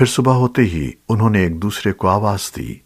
फिर सुबह होते ही उन्होंने एक दूसरे को आवाज़ दी।